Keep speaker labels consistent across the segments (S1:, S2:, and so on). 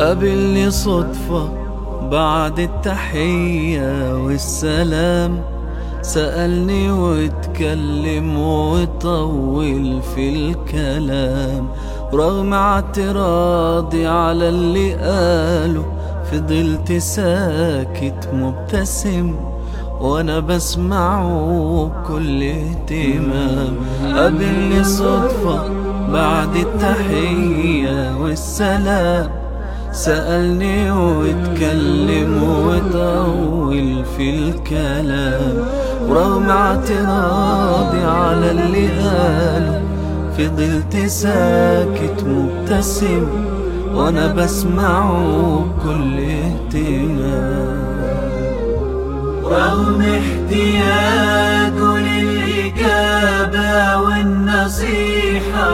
S1: قابلني صدفة بعد التحية والسلام. سألني واتكلم وطول في الكلام. رغم اعتراضي على اللي قاله فضلت ساكت مبتسم وأنا بسمعه بكل اهتمام. قابلني صدفة بعد التحية والسلام. سألني واتكلم وطول في الكلام. ورغم اعتراضي على اللي قاله فضلت ساكت مبتسم وأنا بسمعه بكل اهتمام.
S2: رغم احتياجه للإجابة والنصيحة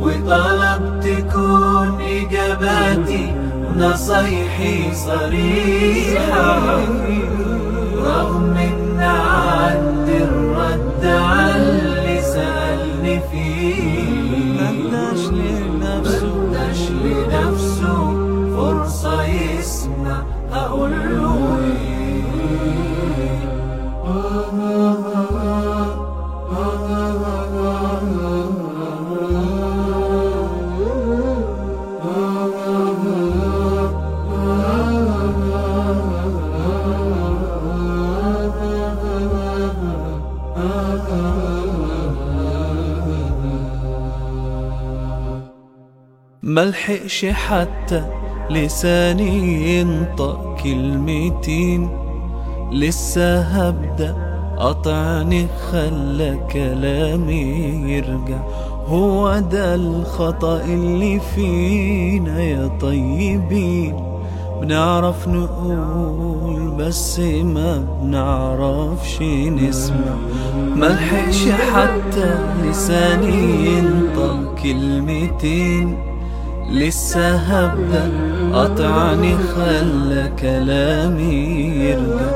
S2: وطلب ونصايحي صريحة رغم إن عندي الرد على اللي سألني فيه
S1: مداش لنفسه.
S2: مداش لنفسه فرصة يسمع أقول
S1: ملحقش حتى لساني ينطق كلمتين. لسه هبدأ قطعني خلى كلامي يرجع. هو ده الخطأ اللي فينا يا طيبين. بنعرف نقول بس ما بنعرفش نسمع. ملحقش حتى لساني ينطق كلمتين. لسه هبدأ قطعني خلى كلامي يرجع.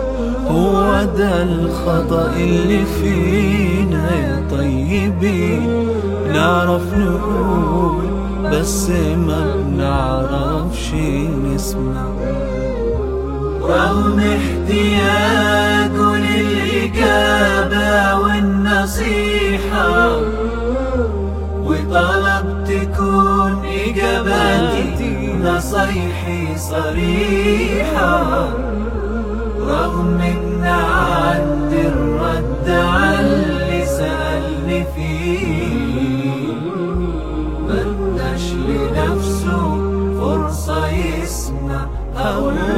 S1: هو ده الخطأ اللي فينا يا طيبين. بنعرف نقول بس ما بنعرفش نسمع.
S2: رغم احتياجه للإجابة والنصيحة نصيحي صريحة رغم إن عد الرد على اللي سألني فيه. مدش لنفسه فرصة يسمع أولا